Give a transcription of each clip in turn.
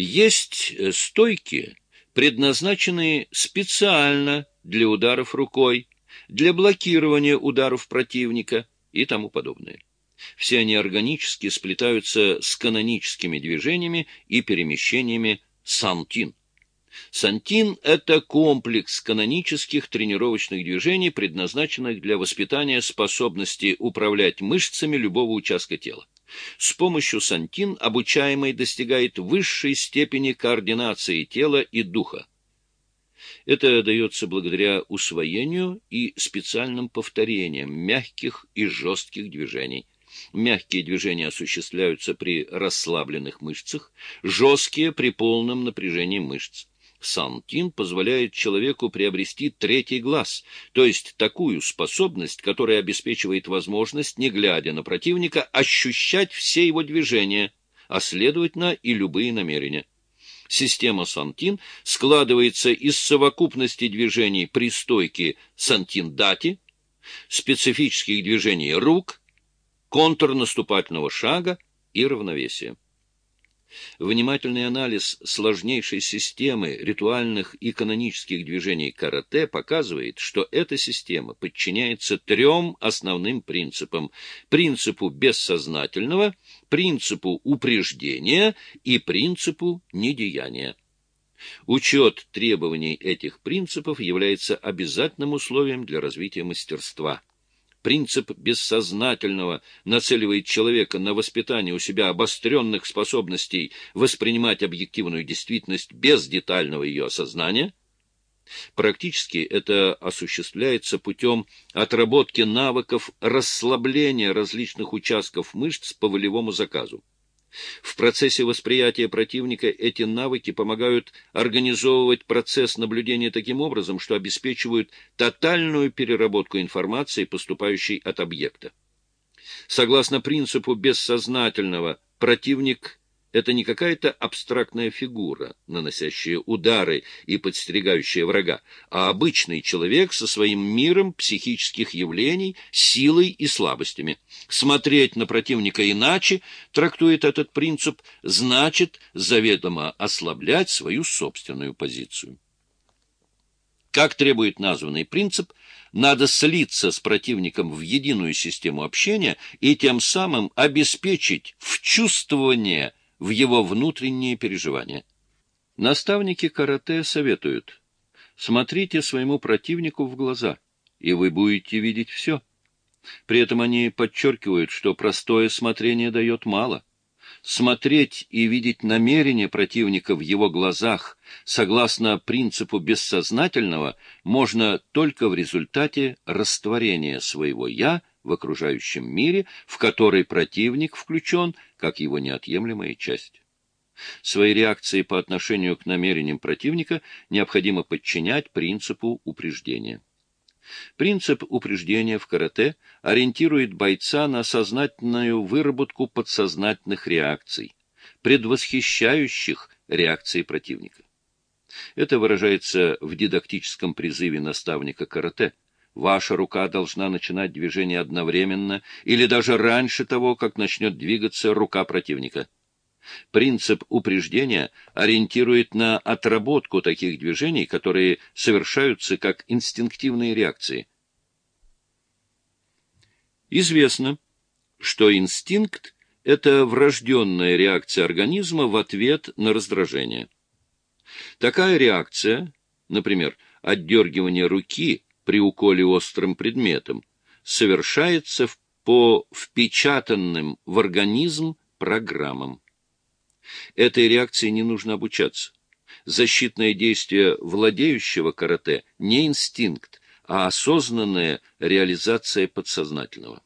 Есть э, стойки, предназначенные специально для ударов рукой, для блокирования ударов противника и тому подобное. Все они органически сплетаются с каноническими движениями и перемещениями сантин. Сантин – это комплекс канонических тренировочных движений, предназначенных для воспитания способности управлять мышцами любого участка тела. С помощью сантин обучаемый достигает высшей степени координации тела и духа. Это дается благодаря усвоению и специальным повторениям мягких и жестких движений. Мягкие движения осуществляются при расслабленных мышцах, жесткие – при полном напряжении мышц. Сантин позволяет человеку приобрести третий глаз, то есть такую способность, которая обеспечивает возможность, не глядя на противника, ощущать все его движения, а следовательно и любые намерения. Система Сантин складывается из совокупности движений при стойке Сантин-дати, специфических движений рук, контрнаступательного шага и равновесия. Внимательный анализ сложнейшей системы ритуальных и канонических движений карате показывает, что эта система подчиняется трем основным принципам. Принципу бессознательного, принципу упреждения и принципу недеяния. Учет требований этих принципов является обязательным условием для развития мастерства. Принцип бессознательного нацеливает человека на воспитание у себя обостренных способностей воспринимать объективную действительность без детального ее осознания. Практически это осуществляется путем отработки навыков расслабления различных участков мышц по волевому заказу. В процессе восприятия противника эти навыки помогают организовывать процесс наблюдения таким образом, что обеспечивают тотальную переработку информации, поступающей от объекта. Согласно принципу бессознательного, противник это не какая-то абстрактная фигура, наносящая удары и подстерегающая врага, а обычный человек со своим миром психических явлений, силой и слабостями. Смотреть на противника иначе, трактует этот принцип, значит заведомо ослаблять свою собственную позицию. Как требует названный принцип, надо слиться с противником в единую систему общения и тем самым обеспечить вчувствование в его внутренние переживания. Наставники карате советуют, смотрите своему противнику в глаза, и вы будете видеть все. При этом они подчеркивают, что простое смотрение дает мало. Смотреть и видеть намерения противника в его глазах, согласно принципу бессознательного, можно только в результате растворения своего «я» в окружающем мире, в который противник включен как его неотъемлемая часть. Свои реакции по отношению к намерениям противника необходимо подчинять принципу упреждения. Принцип упреждения в карате ориентирует бойца на сознательную выработку подсознательных реакций, предвосхищающих реакции противника. Это выражается в дидактическом призыве наставника карате – Ваша рука должна начинать движение одновременно или даже раньше того, как начнет двигаться рука противника. Принцип упреждения ориентирует на отработку таких движений, которые совершаются как инстинктивные реакции. Известно, что инстинкт – это врожденная реакция организма в ответ на раздражение. Такая реакция, например, отдергивание руки – при уколе острым предметом, совершается по впечатанным в организм программам. Этой реакции не нужно обучаться. Защитное действие владеющего карате не инстинкт, а осознанная реализация подсознательного.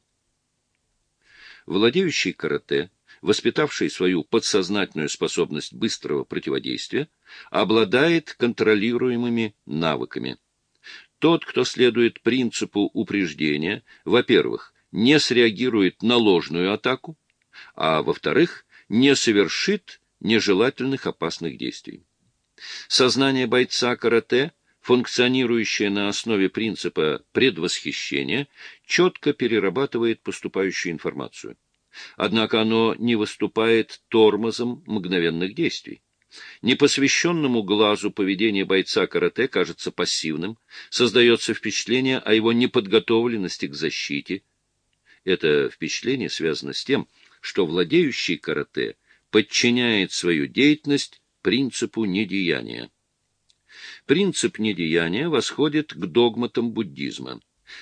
Владеющий карате, воспитавший свою подсознательную способность быстрого противодействия, обладает контролируемыми навыками. Тот, кто следует принципу упреждения, во-первых, не среагирует на ложную атаку, а во-вторых, не совершит нежелательных опасных действий. Сознание бойца карате, функционирующее на основе принципа предвосхищения, четко перерабатывает поступающую информацию. Однако оно не выступает тормозом мгновенных действий. Непосвященному глазу поведение бойца карате кажется пассивным, создается впечатление о его неподготовленности к защите. Это впечатление связано с тем, что владеющий карате подчиняет свою деятельность принципу недеяния. Принцип недеяния восходит к догматам буддизма.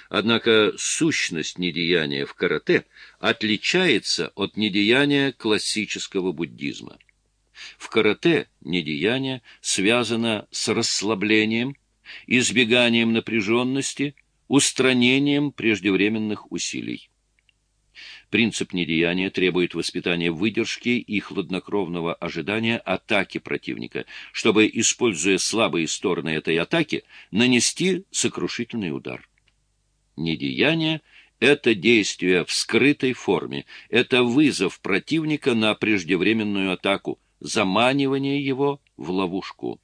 Однако сущность недеяния в карате отличается от недеяния классического буддизма. В карате недеяние связано с расслаблением, избеганием напряженности, устранением преждевременных усилий. Принцип недеяния требует воспитания выдержки и хладнокровного ожидания атаки противника, чтобы, используя слабые стороны этой атаки, нанести сокрушительный удар. Недеяние — это действие в скрытой форме, это вызов противника на преждевременную атаку, заманивание его в ловушку.